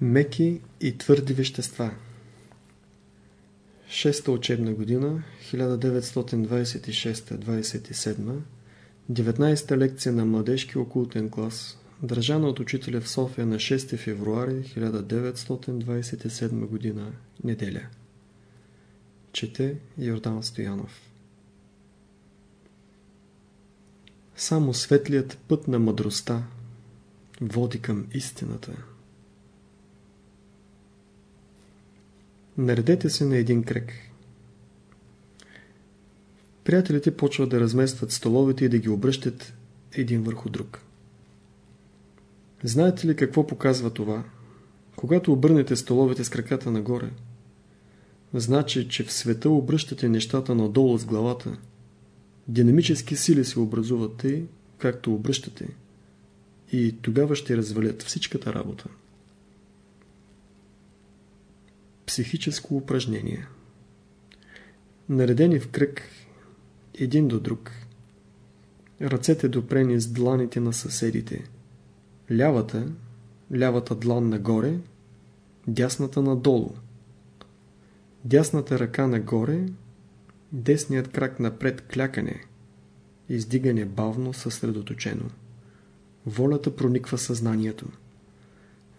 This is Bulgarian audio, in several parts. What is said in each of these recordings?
Меки и твърди вещества. Шеста учебна година 1926-27 19-та лекция на младежки окултен клас държана от учителя в София на 6 февруари 1927 година неделя. Чете Йордан Стоянов. Само светлият път на мъдростта води към истината. Наредете се на един кръг. Приятелите почват да разместват столовете и да ги обръщат един върху друг. Знаете ли какво показва това? Когато обърнете столовете с краката нагоре, значи, че в света обръщате нещата надолу с главата. Динамически сили се образуват както обръщате. И тогава ще развалят всичката работа. Психическо упражнение Наредени в кръг един до друг. Ръцете допрени с дланите на съседите. Лявата, лявата длан нагоре, дясната надолу. Дясната ръка нагоре, десният крак напред клякане, издигане бавно, съсредоточено. Волята прониква съзнанието.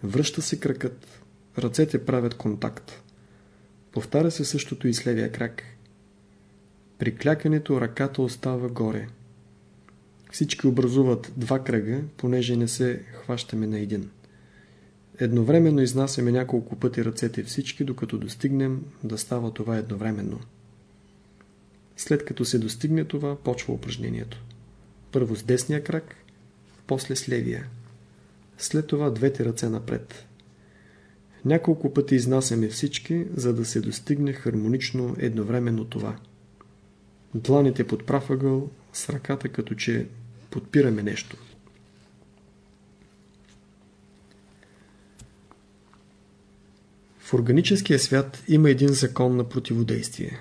Връща се кракът, ръцете правят контакт. Повтаря се същото и с левия крак. При клякането ръката остава горе. Всички образуват два кръга, понеже не се хващаме на един. Едновременно изнасяме няколко пъти ръцете всички, докато достигнем да става това едновременно. След като се достигне това, почва упражнението. Първо с десния крак, после с левия. След това двете ръце напред. Няколко пъти изнасяме всички, за да се достигне хармонично едновременно това. Дланите под прав ъгъл, с ръката като че подпираме нещо. В органическия свят има един закон на противодействие.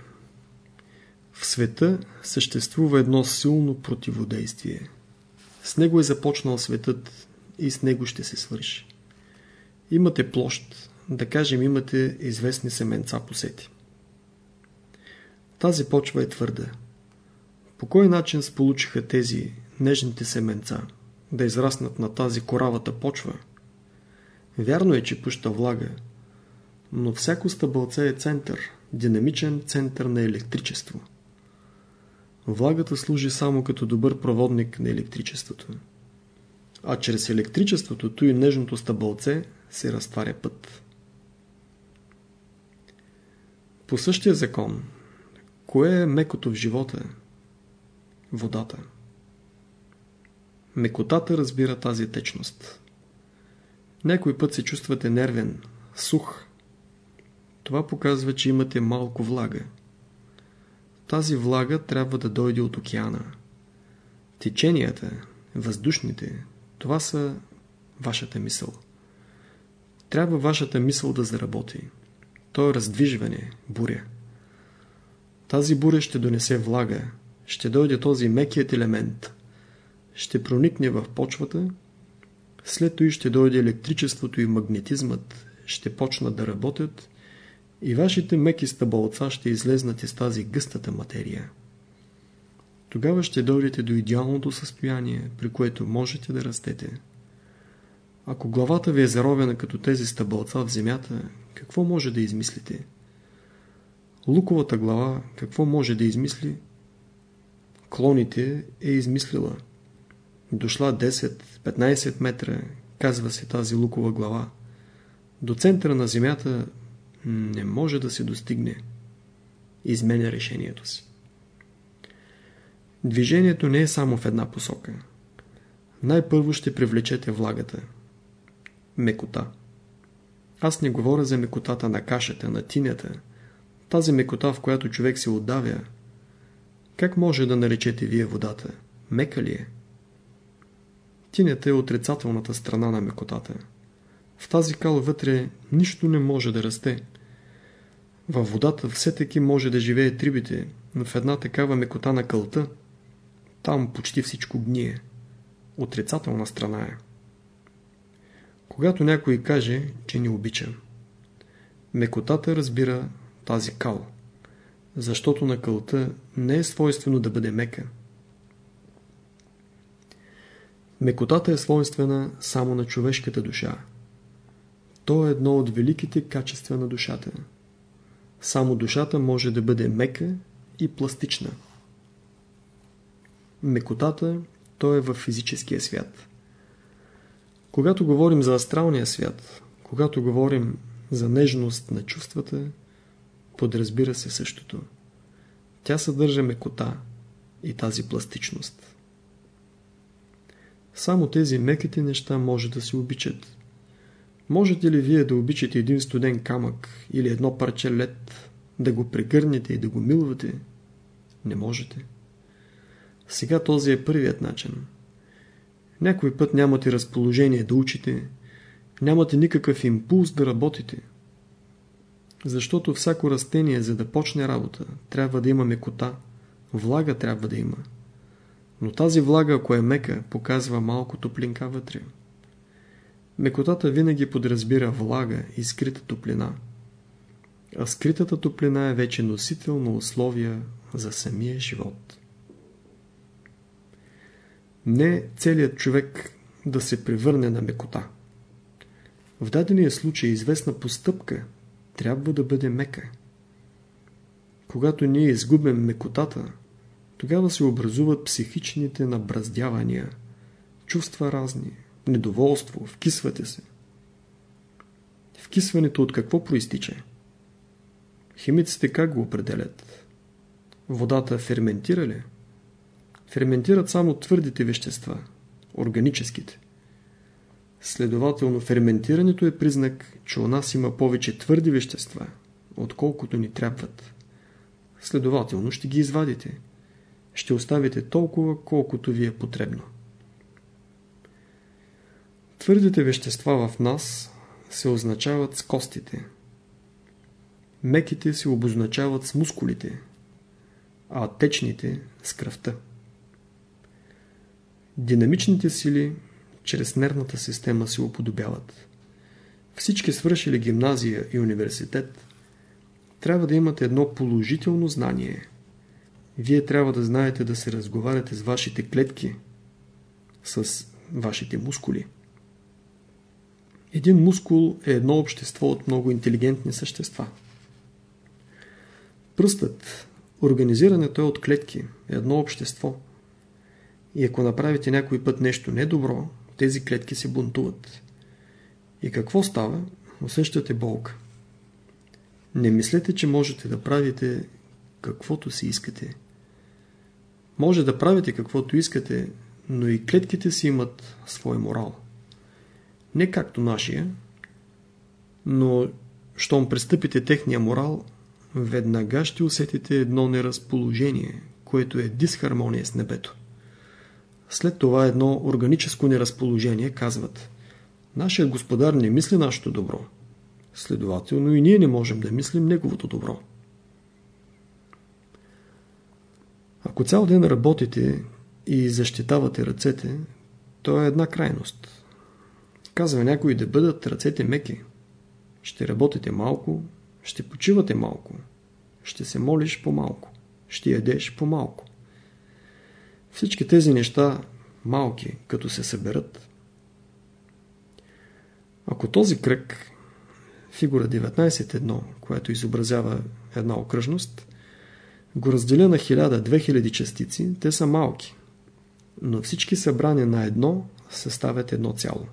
В света съществува едно силно противодействие. С него е започнал светът и с него ще се свърши. Имате площ, да кажем имате известни семенца посети. Тази почва е твърда. По кой начин сполучиха тези нежните семенца да израснат на тази коравата почва? Вярно е, че пуща влага, но всяко стъбълце е център, динамичен център на електричество. Влагата служи само като добър проводник на електричеството. А чрез електричеството, то и нежното стъбълце се разтваря път. По същия закон, кое е мекото в живота? Водата. Мекотата разбира тази течност. Някой път се чувствате нервен, сух. Това показва, че имате малко влага. Тази влага трябва да дойде от океана. Теченията, въздушните, това са вашата мисъл. Трябва вашата мисъл да заработи. То е раздвижване, буря. Тази буря ще донесе влага, ще дойде този мекият елемент, ще проникне в почвата, след това ще дойде електричеството и магнетизмът, ще почнат да работят и вашите меки стъбълца ще излезнат из тази гъстата материя. Тогава ще дойдете до идеалното състояние, при което можете да растете. Ако главата ви е заровена като тези стъбълца в земята, какво може да измислите? Луковата глава какво може да измисли? Клоните е измислила. Дошла 10-15 метра, казва се тази лукова глава. До центъра на земята не може да се достигне. Изменя решението си. Движението не е само в една посока. Най-първо ще привлечете влагата. Мекота. Аз не говоря за мекотата на кашата, на тинята. Тази мекота, в която човек се отдавя. Как може да наречете вие водата? Мека ли е? Тинята е отрицателната страна на мекотата. В тази кал вътре нищо не може да расте. Във водата все таки може да живее трибите, но в една такава мекота на кълта, там почти всичко гние. Отрицателна страна е. Когато някой каже, че ни обича, мекотата разбира тази кал, защото на кълта не е свойствено да бъде мека. Мекотата е свойствена само на човешката душа. То е едно от великите качества на душата. Само душата може да бъде мека и пластична. Мекотата, то е в физическия свят. Когато говорим за астралния свят, когато говорим за нежност на чувствата, подразбира се същото. Тя съдържа мекота и тази пластичност. Само тези меките неща може да се обичат. Можете ли вие да обичате един студен камък или едно парче лед, да го прегърнете и да го милвате? Не можете. Сега този е първият начин. Някой път нямате разположение да учите, нямате никакъв импулс да работите. Защото всяко растение, за да почне работа, трябва да има мекота, влага трябва да има. Но тази влага, ако е мека, показва малко топлинка вътре. Мекотата винаги подразбира влага и скрита топлина. А скритата топлина е вече носител на условия за самия живот. Не целият човек да се превърне на мекота. В дадения случай известна постъпка трябва да бъде мека. Когато ние изгубим мекотата, тогава се образуват психичните набраздявания, чувства разни, недоволство, вкисвате се. Вкисването от какво проистича? Химиците как го определят? Водата ферментира ли? Ферментират само твърдите вещества, органическите. Следователно, ферментирането е признак, че у нас има повече твърди вещества, отколкото ни трябват. Следователно, ще ги извадите. Ще оставите толкова, колкото ви е потребно. Твърдите вещества в нас се означават с костите. Меките се обозначават с мускулите, а течните с кръвта. Динамичните сили чрез нервната система се уподобяват. Всички свършили гимназия и университет трябва да имате едно положително знание. Вие трябва да знаете да се разговаряте с вашите клетки, с вашите мускули. Един мускул е едно общество от много интелигентни същества. Пръстът, организирането е от клетки, е едно общество – и ако направите някой път нещо недобро, тези клетки се бунтуват. И какво става? Усещате болка. Не мислете, че можете да правите каквото си искате. Може да правите каквото искате, но и клетките си имат свой морал. Не както нашия, но щом пристъпите техния морал, веднага ще усетите едно неразположение, което е дисхармония с небето. След това едно органическо неразположение казват Нашия господар не мисли нашето добро. Следователно и ние не можем да мислим неговото добро. Ако цял ден работите и защитавате ръцете, то е една крайност. Казва някой да бъдат ръцете меки. Ще работите малко, ще почивате малко, ще се молиш по-малко, ще ядеш по-малко. Всички тези неща, малки, като се съберат, ако този кръг, фигура 19.1, която изобразява една окръжност, го разделя на 1000-2000 частици, те са малки, но всички събрани на едно съставят едно цяло.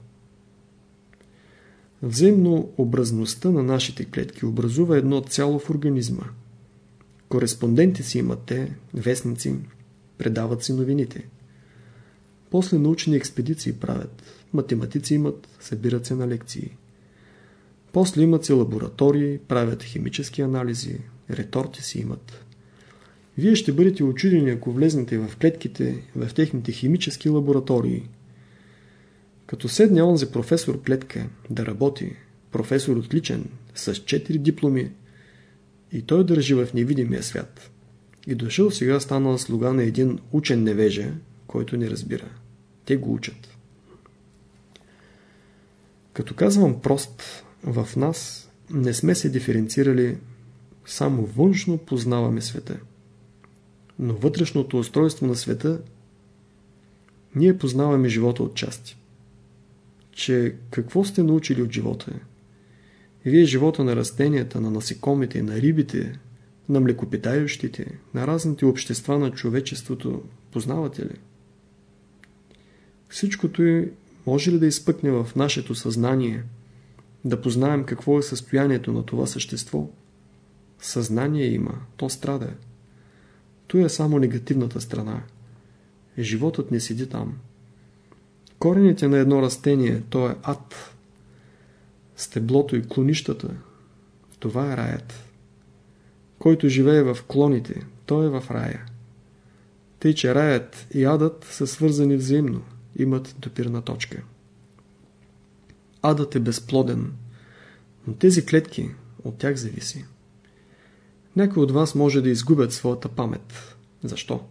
Взаимно образността на нашите клетки образува едно цяло в организма. Кореспонденти си имат те, вестници, предават си новините. После научни експедиции правят. Математици имат, събират се на лекции. После имат си лаборатории, правят химически анализи, реторти си имат. Вие ще бъдете очудени, ако влезнете в клетките, в техните химически лаборатории. Като седне онзи професор клетка да работи, професор отличен, с 4 дипломи, и той държи в невидимия свят. И дошъл сега станал слуга на един учен невежа, който не разбира. Те го учат. Като казвам прост, в нас не сме се диференцирали, само външно познаваме света. Но вътрешното устройство на света ние познаваме живота от части. Че какво сте научили от живота? Вие живота на растенията, на насекомите, на рибите, на млекопитающите, на разните общества на човечеството познавате ли? Всичкото е може ли да изпъкне в нашето съзнание, да познаем какво е състоянието на това същество? Съзнание има, то страда. То е само негативната страна. Животът не седи там. Корените на едно растение, то е ад. Стеблото и клонищата, това е раят. Който живее в клоните, той е в рая. Тъй, че раят и адът са свързани взаимно имат допирна точка. Адът е безплоден, но тези клетки от тях зависи. Някои от вас може да изгубят своята памет. Защо?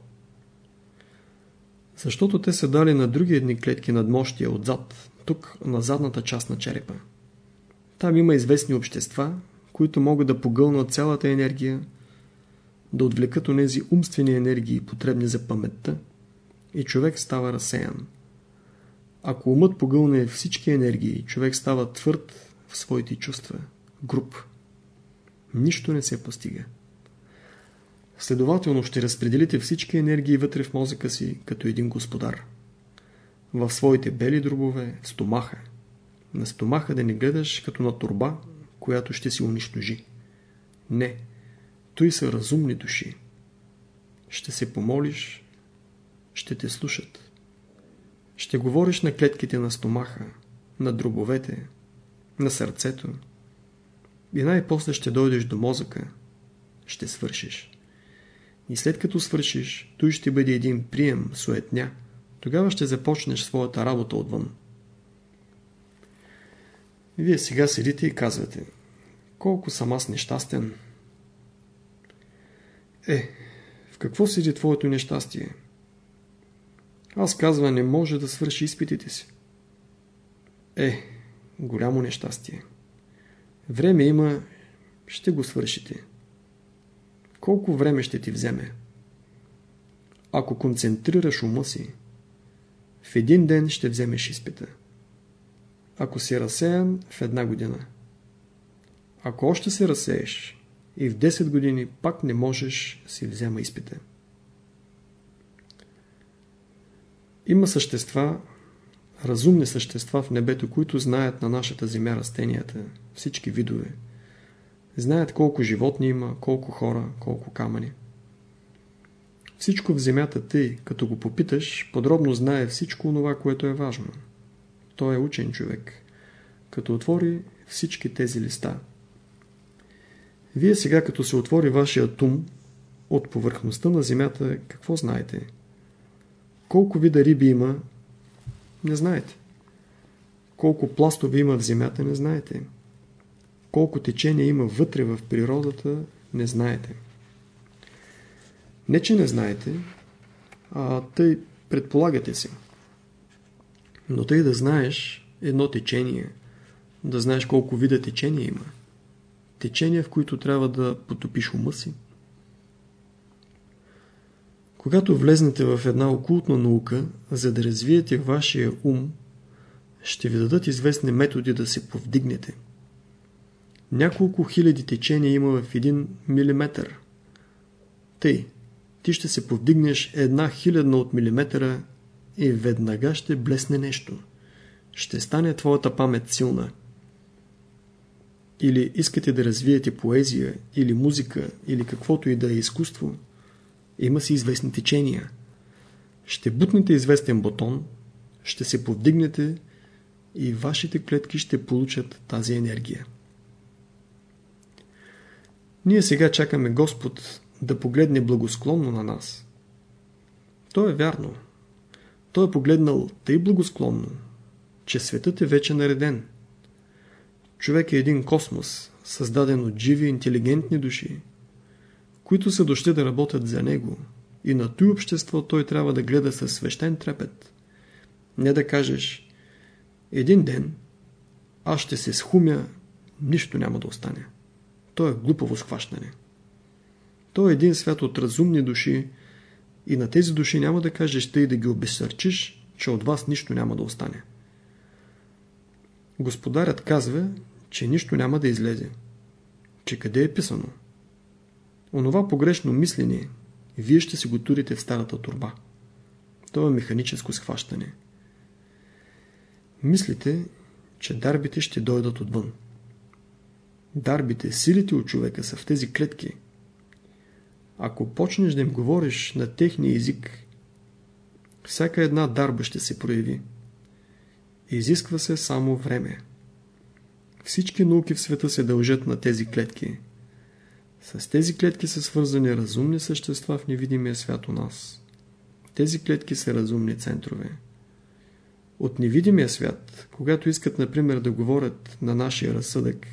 Защото те са дали на други едни клетки надмощия отзад, тук на задната част на черепа. Там има известни общества, които могат да погълнат цялата енергия, да отвлекат онези умствени енергии, потребни за паметта, и човек става разсеян. Ако умът погълне всички енергии, човек става твърд в своите чувства, груп. Нищо не се постига. Следователно ще разпределите всички енергии вътре в мозъка си, като един господар. В своите бели дробове, в стомаха. На стомаха да не гледаш като на турба, която ще си унищожи. Не, той са разумни души. Ще се помолиш, ще те слушат. Ще говориш на клетките на стомаха, на дробовете, на сърцето. И най-после ще дойдеш до мозъка. Ще свършиш. И след като свършиш, той ще бъде един прием, суетня. Тогава ще започнеш своята работа отвън. Вие сега седите и казвате Колко съм аз нещастен. Е, в какво седи твоето нещастие? Аз казва, не може да свърши изпитите си. Е, голямо нещастие. Време има, ще го свършите. Колко време ще ти вземе? Ако концентрираш ума си, в един ден ще вземеш изпита. Ако си разсеян, в една година. Ако още се разсееш и в 10 години пак не можеш си взема изпита. Има същества, разумни същества в небето, които знаят на нашата земя растенията, всички видове. Знаят колко животни има, колко хора, колко камъни. Всичко в земята тъй, като го попиташ, подробно знае всичко това, което е важно. Той е учен човек. Като отвори всички тези листа. Вие сега, като се отвори вашия тум, от повърхността на земята, какво знаете? Колко вида риби има, не знаете. Колко пластове има в земята, не знаете. Колко течение има вътре в природата, не знаете. Не, че не знаете, а тъй предполагате си. Но тъй да знаеш едно течение, да знаеш колко вида течение има. Течения, в които трябва да потопиш ума си. Когато влезнете в една окултна наука, за да развиете вашия ум, ще ви дадат известни методи да се повдигнете. Няколко хиляди течения има в един милиметър. Тъй, ти ще се повдигнеш една хилядна от милиметъра и веднага ще блесне нещо. Ще стане твоята памет силна. Или искате да развиете поезия, или музика, или каквото и да е изкуство – има си известни течения. Ще бутнете известен бутон, ще се повдигнете и вашите клетки ще получат тази енергия. Ние сега чакаме Господ да погледне благосклонно на нас. То е вярно. Той е погледнал тъй благосклонно, че светът е вече нареден. Човек е един космос, създаден от живи, интелигентни души, които са дошли да работят за него. И на той общество той трябва да гледа със свещен трепет. Не да кажеш, един ден аз ще се схумя, нищо няма да остане. То е глупаво схващане. То е един свят от разумни души и на тези души няма да кажеш тъй да ги обесърчиш, че от вас нищо няма да остане. Господарят казва, че нищо няма да излезе. Че къде е писано? Онова погрешно мислене, вие ще си го турите в старата турба. То е механическо схващане. Мислите, че дарбите ще дойдат отвън. Дарбите, силите от човека са в тези клетки. Ако почнеш да им говориш на техния език, всяка една дарба ще се прояви. Изисква се само време. Всички науки в света се дължат на тези клетки. С тези клетки са свързани разумни същества в невидимия свят у нас. Тези клетки са разумни центрове. От невидимия свят, когато искат, например, да говорят на нашия разсъдък,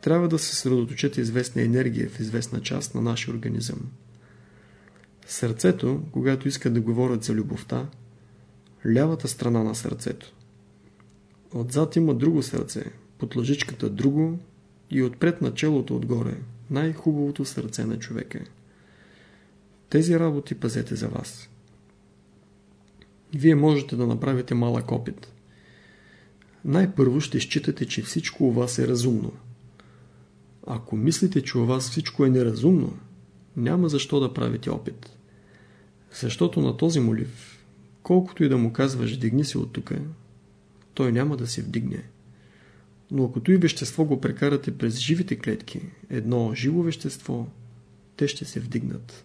трябва да се съсредоточат известна енергия в известна част на нашия организъм. Сърцето, когато искат да говорят за любовта, лявата страна на сърцето. Отзад има друго сърце, под лъжичката друго и отпред на челото отгоре най-хубавото сърце на човека. Тези работи пазете за вас. Вие можете да направите малък опит. Най-първо ще считате, че всичко у вас е разумно. Ако мислите, че у вас всичко е неразумно, няма защо да правите опит. Защото на този молив, колкото и да му казваш дигни се от тука, той няма да се вдигне. Но ако и вещество го прекарате през живите клетки, едно живо вещество, те ще се вдигнат.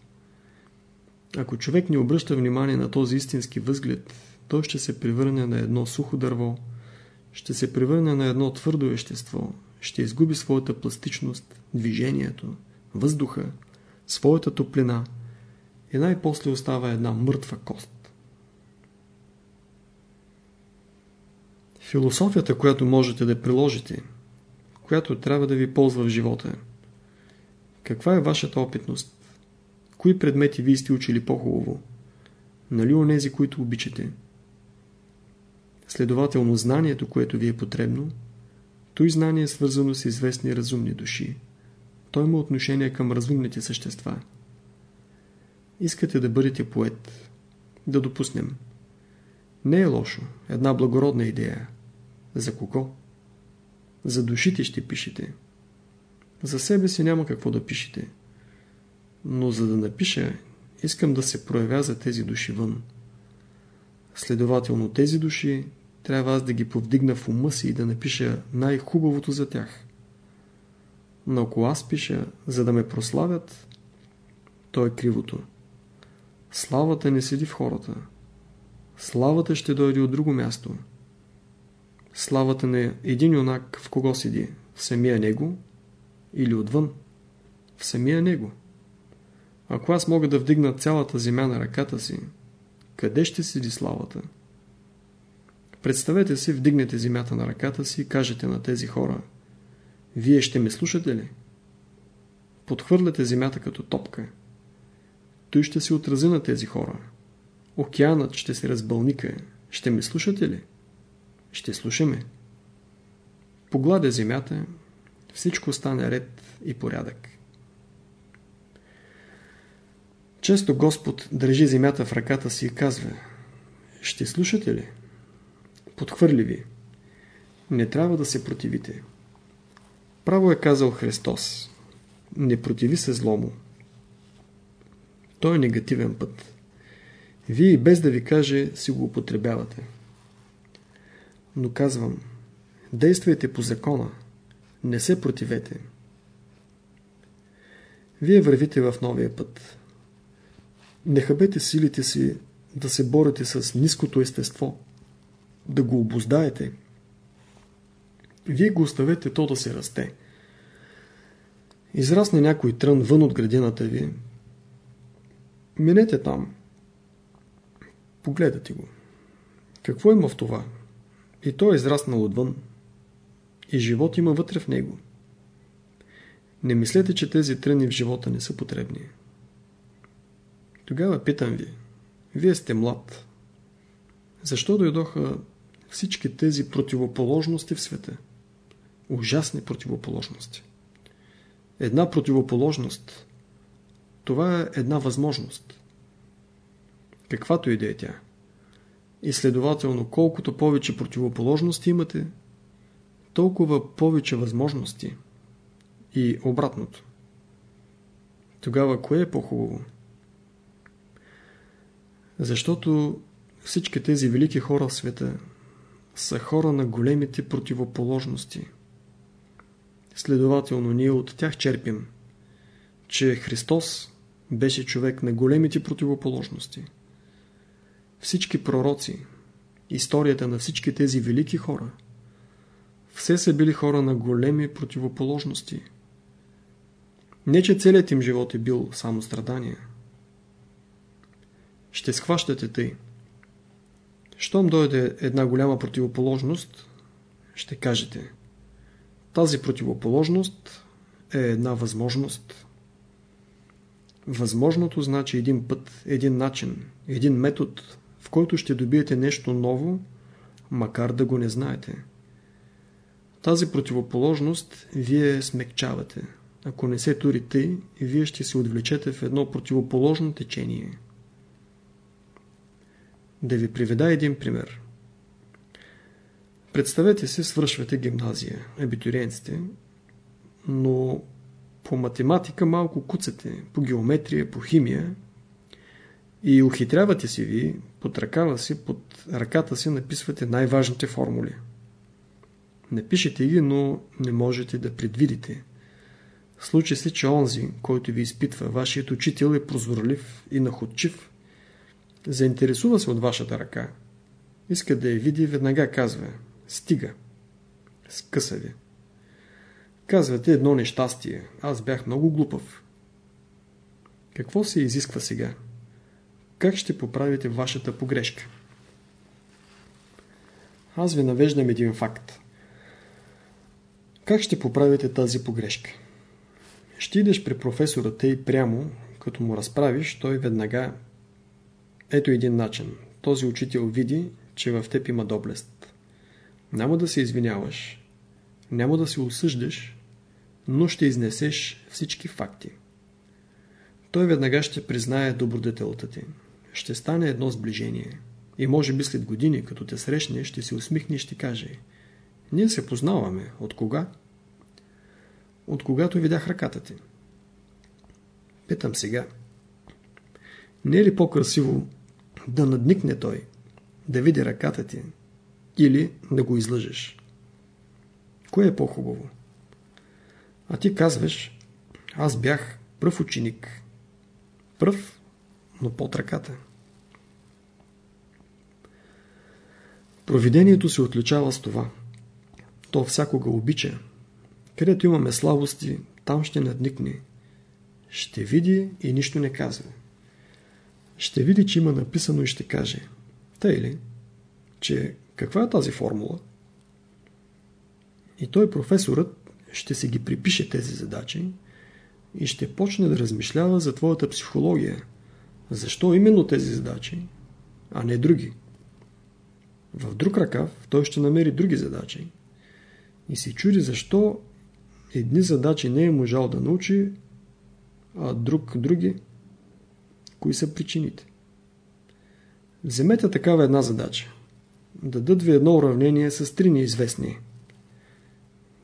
Ако човек не обръща внимание на този истински възглед, той ще се превърне на едно сухо дърво, ще се превърне на едно твърдо вещество, ще изгуби своята пластичност, движението, въздуха, своята топлина и най-после остава една мъртва кост. Философията, която можете да приложите, която трябва да ви ползва в живота. Каква е вашата опитност? Кои предмети вие сте учили по-хубаво? Нали онези, които обичате? Следователно, знанието, което ви е потребно, той знание е свързано с известни разумни души. Той има отношение към разумните същества. Искате да бъдете поет. Да допуснем. Не е лошо. Една благородна идея. За кого? За душите ще пишете. За себе си няма какво да пишете. Но за да напиша, искам да се проявя за тези души вън. Следователно тези души трябва аз да ги повдигна в ума си и да напиша най-хубавото за тях. Но ако аз пиша, за да ме прославят, то е кривото. Славата не седи в хората. Славата ще дойде от друго място. Славата на един юнак в кого седи? В самия него или отвън? В самия него. Ако аз мога да вдигна цялата земя на ръката си, къде ще седи славата? Представете си, вдигнете земята на ръката си и кажете на тези хора Вие ще ме слушате ли? Подхвърляте земята като топка. Той ще се отрази на тези хора. Океанът ще се разбълника. Ще ме слушате ли? Ще слушаме. Погладя земята, всичко стане ред и порядък. Често Господ държи земята в ръката си и казва Ще слушате ли? Подхвърли ви. Не трябва да се противите. Право е казал Христос. Не противи се злому. Той е негативен път. Вие без да ви каже си го употребявате. Но казвам, действайте по закона. Не се противете. Вие вървите в новия път. Не хабете силите си да се борите с ниското естество, да го обоздаете. Вие го оставете то да се расте. Израсне някой трън вън от градината ви. Минете там. Погледате го. Какво има в това? И то е израснал отвън. И живот има вътре в него. Не мислете, че тези тръни в живота не са потребни. Тогава питам ви. Вие сте млад. Защо дойдоха всички тези противоположности в света. Ужасни противоположности. Една противоположност. Това е една възможност. Каквато и да е тя. И следователно, колкото повече противоположности имате, толкова повече възможности. И обратното. Тогава кое е по-хубаво? Защото всички тези велики хора в света са хора на големите противоположности. Следователно, ние от тях черпим, че Христос беше човек на големите противоположности. Всички пророци, историята на всички тези велики хора, все са били хора на големи противоположности. Не, че целият им живот е бил само страдания. Ще схващате тъй. Щом дойде една голяма противоположност, ще кажете тази противоположност е една възможност. Възможното значи един път, един начин, един метод, в който ще добиете нещо ново, макар да го не знаете. Тази противоположност вие смекчавате. Ако не се турите, вие ще се отвлечете в едно противоположно течение. Да ви приведа един пример. Представете се, свършвате гимназия, абитуриенците, но по математика малко куцате, по геометрия, по химия и ухитрявате си ви, под ръкава си, под ръката си написвате най-важните формули. Напишете ги, но не можете да предвидите. Случи се, че онзи, който ви изпитва, вашият учител е прозорлив и находчив, заинтересува се от вашата ръка. Иска да я види и веднага казва Стига. Скъса ви. Казвате едно нещастие. Аз бях много глупав. Какво се изисква сега? Как ще поправите вашата погрешка? Аз ви навеждам един факт. Как ще поправите тази погрешка? Ще идеш при професора тъй прямо, като му разправиш, той веднага ето един начин. Този учител види, че в теб има доблест. Няма да се извиняваш, няма да се осъждаш, но ще изнесеш всички факти. Той веднага ще признае добродетелта ти. Ще стане едно сближение. И може би след години, като те срещне, ще се усмихне и ще каже Ние се познаваме. От кога? От когато видях ръката ти. Питам сега. Не е ли по-красиво да надникне той, да види ръката ти или да го излъжеш. Кое е по-хубаво? А ти казваш, аз бях пръв ученик. Пръв, но под ръката. Провидението се отличава с това. То всякога обича. Където имаме слабости, там ще надникне. Ще види и нищо не казва ще види, че има написано и ще каже Тъй ли? Че каква е тази формула? И той професорът ще си ги припише тези задачи и ще почне да размишлява за твоята психология. Защо именно тези задачи, а не други? В друг ръкав той ще намери други задачи и си чуди защо едни задачи не е можал да научи, а друг други – Кои са причините? Вземете такава една задача. Дадат ви едно уравнение с три неизвестни.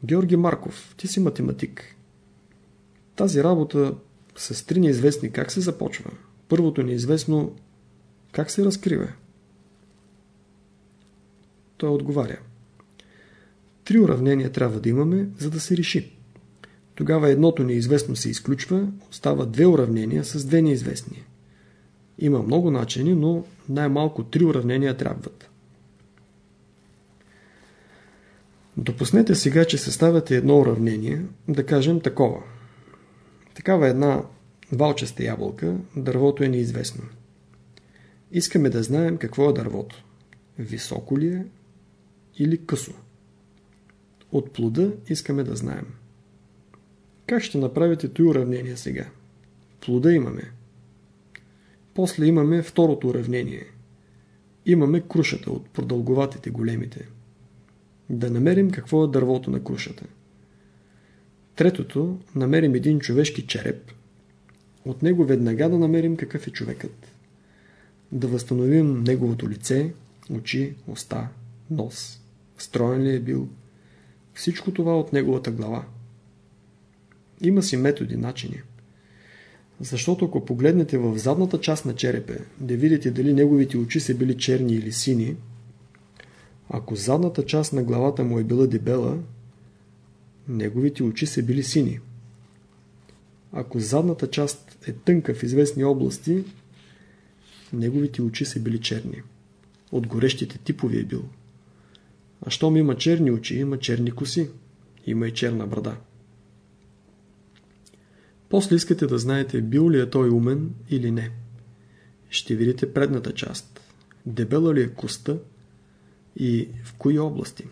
Георги Марков, ти си математик. Тази работа с три неизвестни как се започва? Първото неизвестно как се разкрива? Той отговаря. Три уравнения трябва да имаме, за да се реши. Тогава едното неизвестно се изключва, остава две уравнения с две неизвестни. Има много начини, но най-малко три уравнения трябват. Допуснете сега, че съставяте едно уравнение, да кажем такова. Такава една валчеста ябълка, дървото е неизвестно. Искаме да знаем какво е дървото. Високо ли е или късо? От плода искаме да знаем. Как ще направите този уравнение сега? Плода имаме. После имаме второто уравнение. Имаме крушата от продълговатите големите. Да намерим какво е дървото на крушата. Третото, намерим един човешки череп. От него веднага да намерим какъв е човекът. Да възстановим неговото лице, очи, уста, нос, строен ли е бил. Всичко това от неговата глава. Има си методи, начини. Защото ако погледнете в задната част на черепе, да видите дали неговите очи са били черни или сини, ако задната част на главата му е била дебела, неговите очи са били сини. Ако задната част е тънка в известни области, неговите очи са били черни. От горещите типови е бил. А щом има черни очи, има черни коси. Има и черна брада. После искате да знаете бил ли е той умен или не. Ще видите предната част. Дебела ли е коста и в кои области.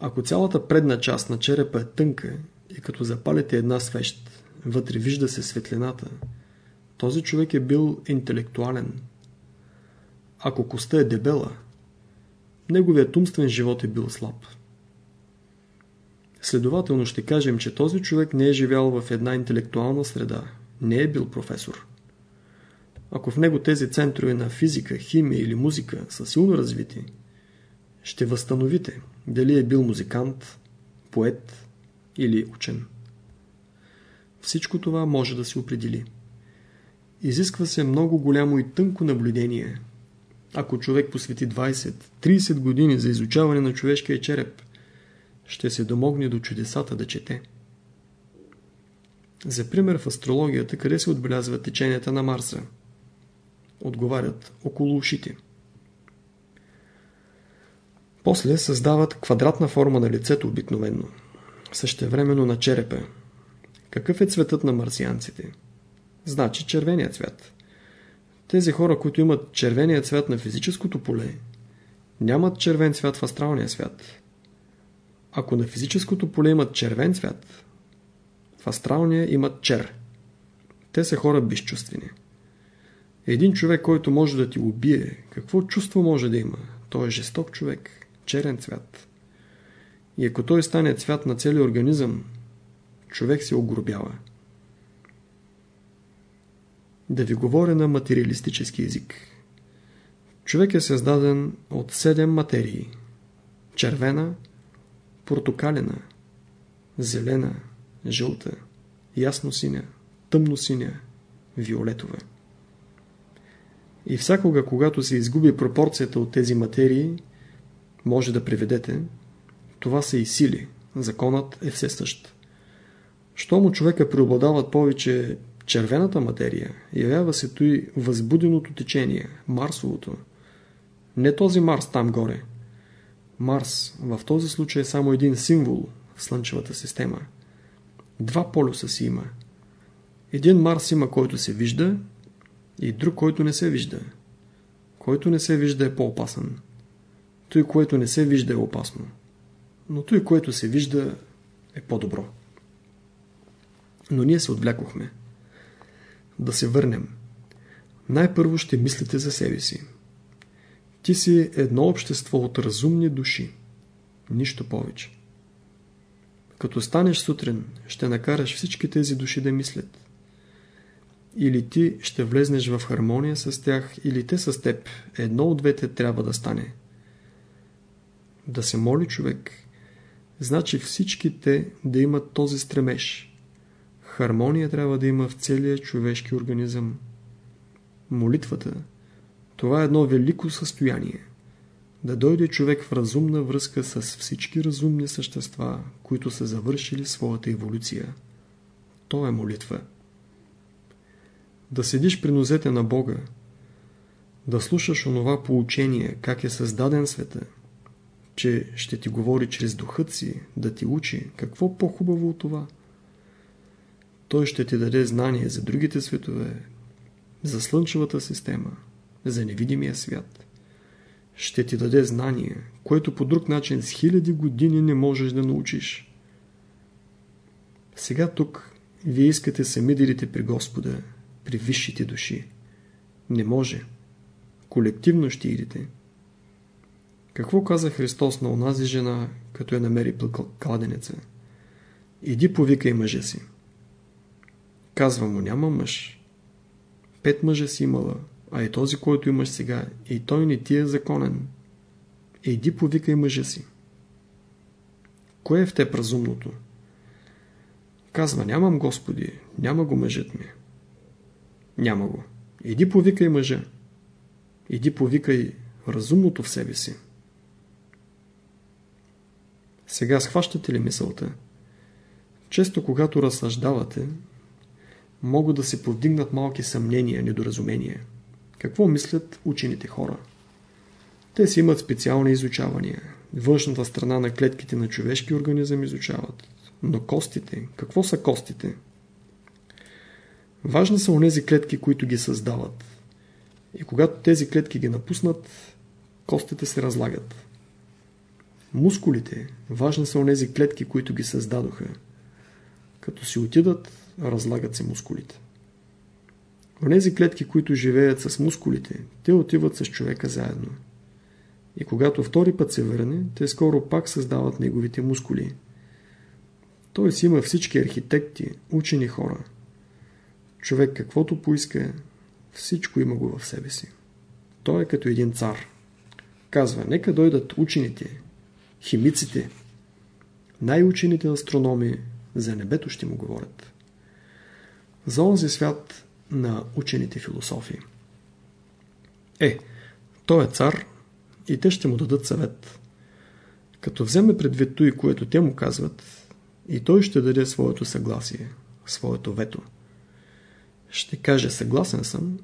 Ако цялата предна част на черепа е тънка и като запалите една свещ, вътре вижда се светлината, този човек е бил интелектуален. Ако коста е дебела, неговият умствен живот е бил слаб. Следователно ще кажем, че този човек не е живял в една интелектуална среда, не е бил професор. Ако в него тези центрове на физика, химия или музика са силно развити, ще възстановите дали е бил музикант, поет или учен. Всичко това може да се определи. Изисква се много голямо и тънко наблюдение. Ако човек посвети 20-30 години за изучаване на човешкия череп, ще се домогне до чудесата да чете. За пример в астрологията, къде се отбелязва теченията на Марса? Отговарят около ушите. После създават квадратна форма на лицето обикновено, същевременно на черепа. Какъв е цветът на марсианците? Значи червения цвят. Тези хора, които имат червения цвят на физическото поле, нямат червен цвят в астралния свят. Ако на физическото поле имат червен цвят, в астралния имат чер. Те са хора безчувствени. Един човек, който може да ти убие, какво чувство може да има? Той е жесток човек, черен цвят. И ако той стане цвят на целия организъм, човек се огробява. Да ви говоря на материалистически език. Човек е създаден от седем материи. Червена, портокалена, зелена, жълта, ясно-синя, тъмно-синя, виолетова. И всякога, когато се изгуби пропорцията от тези материи, може да приведете, това са и сили. Законът е всесъщ. Щом човека преобладават повече червената материя, явява се той възбуденото течение, Марсовото. Не този Марс там горе – Марс в този случай е само един символ в Слънчевата система. Два полюса си има. Един Марс има, който се вижда и друг, който не се вижда. Който не се вижда е по-опасен. Той, което не се вижда е опасно. Но той, което се вижда е по-добро. Но ние се отвлякохме. Да се върнем. Най-първо ще мислите за себе си. Ти си едно общество от разумни души. Нищо повече. Като станеш сутрин, ще накараш всички тези души да мислят. Или ти ще влезнеш в хармония с тях, или те с теб. Едно от двете трябва да стане. Да се моли човек, значи всички те да имат този стремеж. Хармония трябва да има в целия човешки организъм. Молитвата – това е едно велико състояние. Да дойде човек в разумна връзка с всички разумни същества, които са завършили своята еволюция. То е молитва. Да седиш при нозете на Бога, да слушаш онова поучение, как е създаден света, че ще ти говори чрез духът си, да ти учи, какво по-хубаво от това? Той ще ти даде знание за другите светове, за Слънчевата система, за невидимия свят. Ще ти даде знание, което по друг начин с хиляди години не можеш да научиш. Сега тук вие искате сами да идете при Господа, при висшите души. Не може. колективно ще идете. Какво каза Христос на онази жена, като я намери кладенеца? Иди повикай мъжа си. Казва му, няма мъж. Пет мъжа си имала, а и този, който имаш сега, и той не ти е законен. Иди повикай мъжа си. Кое е в теб разумното? Казва, нямам Господи, няма го мъжът ми. Няма го. Иди повикай мъжа. Иди повикай разумното в себе си. Сега схващате ли мисълта? Често когато разсъждавате, могат да се повдигнат малки съмнения, недоразумения. Какво мислят учените хора? Те си имат специални изучавания. Външната страна на клетките на човешки организъм изучават. Но костите, какво са костите? Важни са онези клетки, които ги създават. И когато тези клетки ги напуснат, костите се разлагат. Мускулите, важни са онези клетки, които ги създадоха. Като си отидат, разлагат се мускулите. Онези клетки, които живеят с мускулите, те отиват с човека заедно. И когато втори път се върне, те скоро пак създават неговите мускули. Той си има всички архитекти, учени хора. Човек каквото поиска, всичко има го в себе си. Той е като един цар. Казва, нека дойдат учените, химиците, най-учените астрономи, за небето ще му говорят. За онзи свят на учените философии. Е, той е цар и те ще му дадат съвет. Като вземе предвид той, което те му казват, и той ще даде своето съгласие, своето вето. Ще каже съгласен съм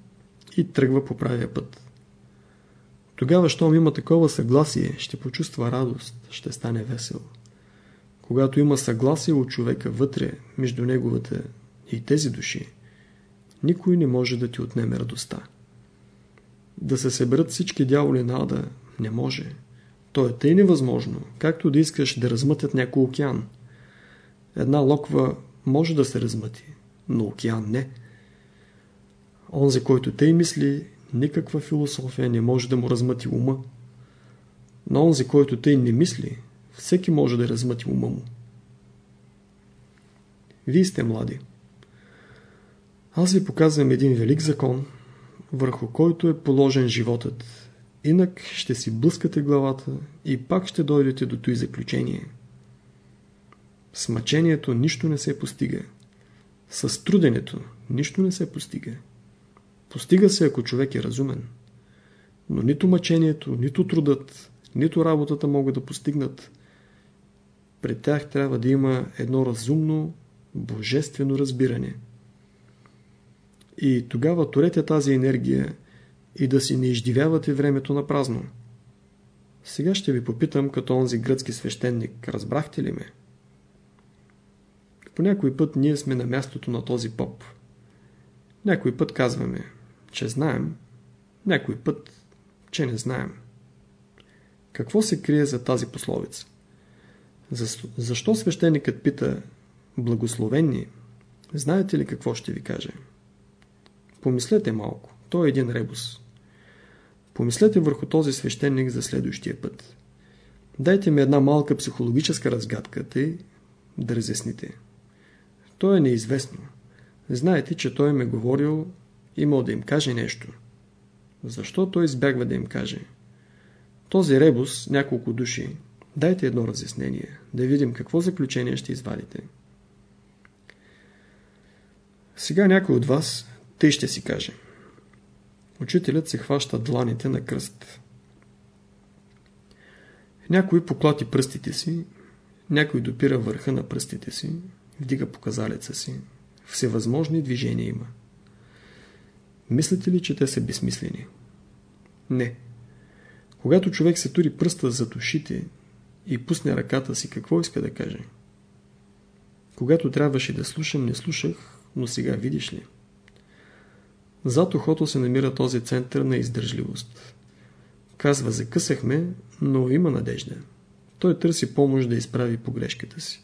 и тръгва по правия път. Тогава, щом има такова съгласие, ще почувства радост, ще стане весел. Когато има съгласие от човека вътре, между неговата и тези души, никой не може да ти отнеме радостта. Да се съберат всички дяволи на ада не може. То е тъй невъзможно, както да искаш да размътят някой океан. Една локва може да се размъти, но океан не. Онзи, който тъй мисли, никаква философия не може да му размъти ума. На онзи, който тъй не мисли, всеки може да размъти ума му. Вие сте млади. Аз ви показвам един велик закон, върху който е положен животът. Инак ще си блъскате главата и пак ще дойдете до този заключение. С мъчението нищо не се постига. С труденето нищо не се постига. Постига се, ако човек е разумен. Но нито мъчението, нито трудът, нито работата могат да постигнат. Пред тях трябва да има едно разумно, божествено разбиране. И тогава турете тази енергия и да си не издивявате времето на празно. Сега ще ви попитам като онзи гръцки свещеник, разбрахте ли ме? По някой път ние сме на мястото на този поп. Някой път казваме, че знаем, някой път, че не знаем. Какво се крие за тази пословица? Защо свещеникът пита благословени? Знаете ли какво ще ви каже? Помислете малко. Той е един ребус. Помислете върху този свещеник за следващия път. Дайте ми една малка психологическа разгадка, тъй да разясните. То е неизвестно. Знаете, че той ме говорил, имал да им каже нещо. Защо той избягва да им каже? Този ребус, няколко души, дайте едно разяснение, да видим какво заключение ще извадите. Сега някой от вас тъй ще си каже. Учителят се хваща дланите на кръст. Някой поклати пръстите си, някой допира върха на пръстите си, вдига показалеца си. Всевъзможни движения има. Мислите ли, че те са безсмислени? Не. Когато човек се тури пръста за душите и пусне ръката си, какво иска да каже? Когато трябваше да слушам, не слушах, но сега видиш ли? Зад ухото се намира този център на издържливост. Казва, закъсахме, но има надежда. Той търси помощ да изправи погрешката си.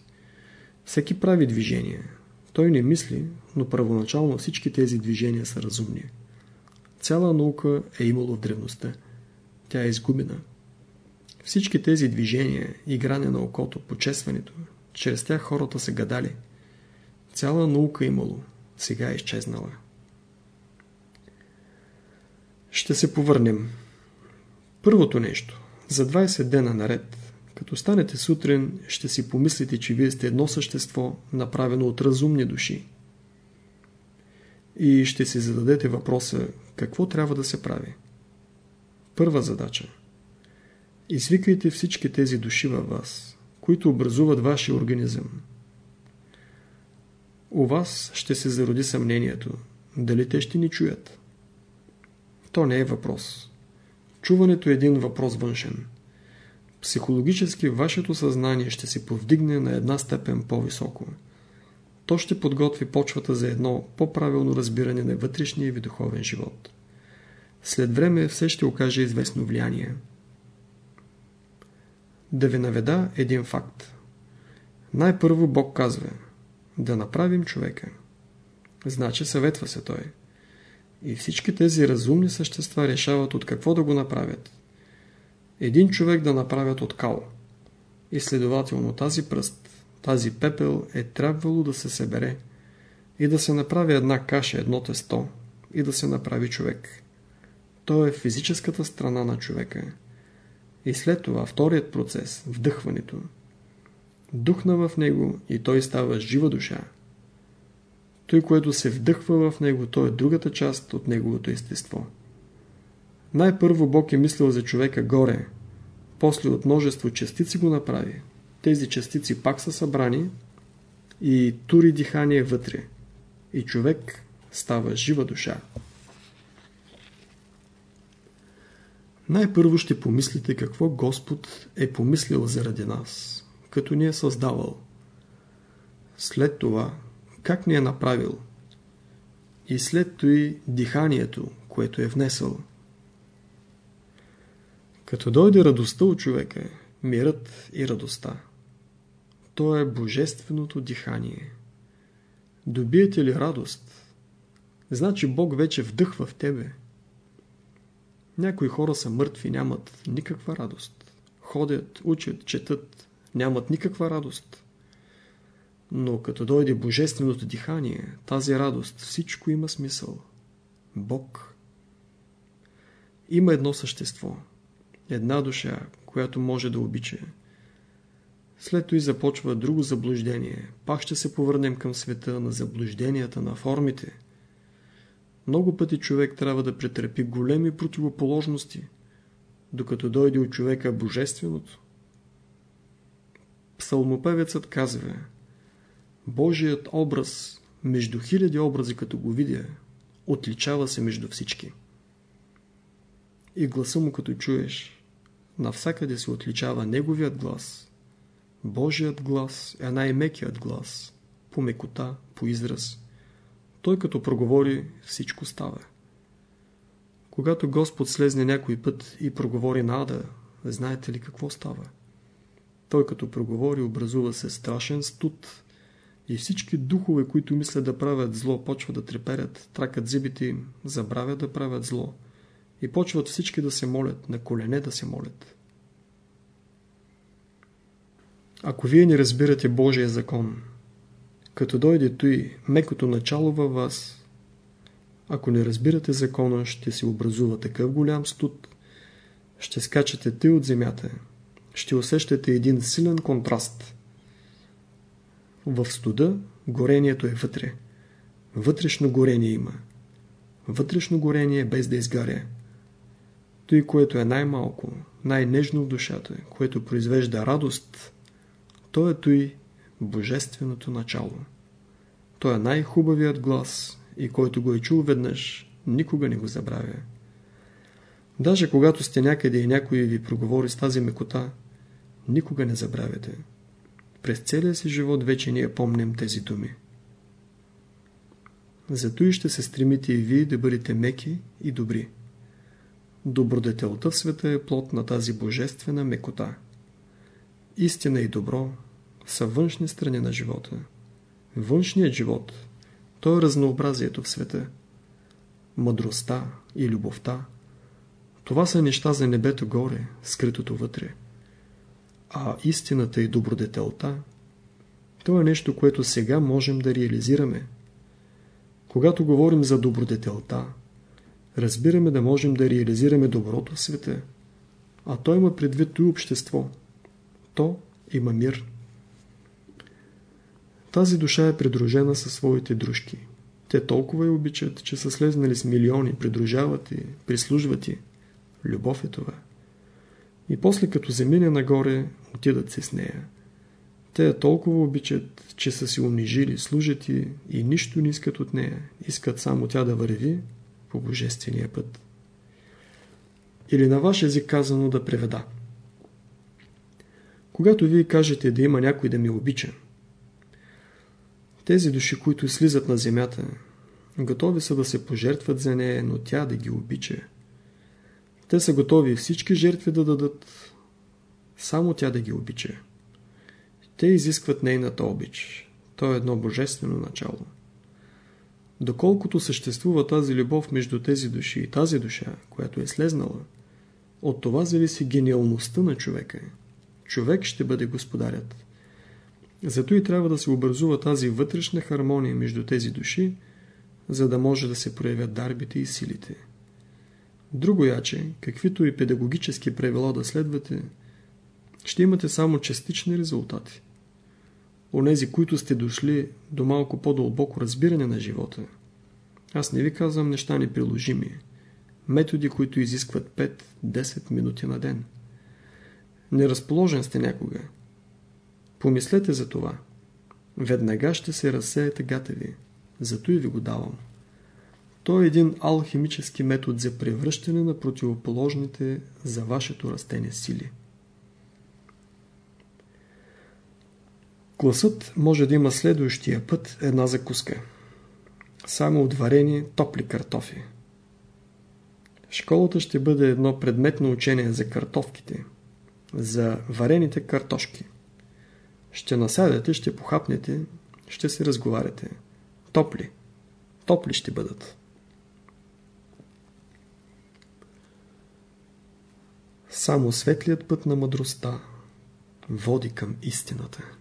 Всеки прави движение. Той не мисли, но първоначално всички тези движения са разумни. Цяла наука е имало в древността. Тя е изгубена. Всички тези движения, игране на окото, почесването, чрез тях хората са гадали. Цяла наука е имало, сега е изчезнала. Ще се повърнем. Първото нещо. За 20 дена наред, като станете сутрин, ще си помислите, че вие сте едно същество, направено от разумни души. И ще си зададете въпроса, какво трябва да се прави. Първа задача. Извикайте всички тези души във вас, които образуват вашия организъм. У вас ще се зароди съмнението, дали те ще ни чуят. То не е въпрос. Чуването е един въпрос външен. Психологически вашето съзнание ще се повдигне на една степен по-високо. То ще подготви почвата за едно по-правилно разбиране на вътрешния ви духовен живот. След време все ще окаже известно влияние. Да ви наведа един факт. Най-първо Бог казва да направим човека. Значи съветва се той. И всички тези разумни същества решават от какво да го направят. Един човек да направят от кал. И следователно тази пръст, тази пепел е трябвало да се събере и да се направи една каша, едно тесто и да се направи човек. То е физическата страна на човека. И след това вторият процес, вдъхването. Духна в него и той става жива душа. Той, което се вдъхва в него, то е другата част от неговото естество. Най-първо Бог е мислил за човека горе, после от множество частици го направи. Тези частици пак са събрани и тури дихание вътре. И човек става жива душа. Най-първо ще помислите какво Господ е помислил заради нас, като ни е създавал. След това как ни е направил и след той диханието, което е внесъл. Като дойде радостта от човека, мирът и радостта, то е божественото дихание. Добиете ли радост? Значи Бог вече вдъхва в тебе. Някои хора са мъртви, нямат никаква радост. Ходят, учат, четат, нямат никаква радост. Но като дойде божественото дихание, тази радост, всичко има смисъл. Бог. Има едно същество, една душа, която може да обича. След това започва друго заблуждение. Пак ще се повърнем към света на заблужденията, на формите. Много пъти човек трябва да претърпи големи противоположности, докато дойде от човека божественото. Псалмопевецът казва – Божият образ между хиляди образи, като го видя, отличава се между всички. И гласа му, като чуеш, навсякъде се отличава неговият глас. Божият глас е най-мекият глас, по мекота, по израз. Той като проговори, всичко става. Когато Господ слезне някой път и проговори на ада, знаете ли какво става? Той като проговори, образува се страшен студ, и всички духове, които мислят да правят зло, почват да треперят, тракат зъбите им, забравят да правят зло и почват всички да се молят, на колене да се молят. Ако вие не разбирате Божия закон, като дойде той мекото начало във вас, ако не разбирате закона, ще се образува такъв голям студ, ще скачате ти от земята, ще усещате един силен контраст – в студа горението е вътре. Вътрешно горение има. Вътрешно горение без да изгаря. Той, което е най-малко, най-нежно в душата, което произвежда радост, то е той божественото начало. То е най-хубавият глас и който го е чул веднъж, никога не го забравя. Даже когато сте някъде и някой ви проговори с тази мекота, никога не забравяте. През целия си живот вече ние помним тези думи. Зато и ще се стремите и вие да бъдете меки и добри. Добродетелта в света е плод на тази божествена мекота. Истина и добро са външни страни на живота. Външният живот, то е разнообразието в света. мъдростта и любовта, това са неща за небето горе, скритото вътре. А истината и добродетелта, то е нещо, което сега можем да реализираме. Когато говорим за добродетелта, разбираме да можем да реализираме доброто в света, а то има предвид и общество. То има мир. Тази душа е придружена със своите дружки. Те толкова я обичат, че са слезнали с милиони, придружават и прислужват и. Любов е това. И после като замине нагоре, отидат се с нея. Те я толкова обичат, че са си унижили, служат и, и нищо не искат от нея. Искат само тя да върви по божествения път. Или на ваш език казано да преведа. Когато вие кажете да има някой да ми обича, тези души, които слизат на земята, готови са да се пожертват за нея, но тя да ги обича. Те са готови всички жертви да дадат, само тя да ги обича. Те изискват нейната обич. То е едно божествено начало. Доколкото съществува тази любов между тези души и тази душа, която е слезнала, от това зависи гениалността на човека. Човек ще бъде господарят. Зато и трябва да се образува тази вътрешна хармония между тези души, за да може да се проявят дарбите и силите. Друго яче, каквито и педагогически правила да следвате, ще имате само частични резултати. Онези, които сте дошли до малко по-дълбоко разбиране на живота, аз не ви казвам неща неприложими, методи, които изискват 5-10 минути на ден. Неразположен сте някога. Помислете за това. Веднага ще се разсеете гата ви. Зато и ви го давам. То е един алхимически метод за превръщане на противоположните за вашето растение сили. Класът може да има следващия път една закуска. Само от варени топли картофи. Школата ще бъде едно предметно учение за картофките, за варените картошки. Ще насядете, ще похапнете, ще се разговаряте. Топли. Топли ще бъдат. Само светлият път на мъдростта води към истината.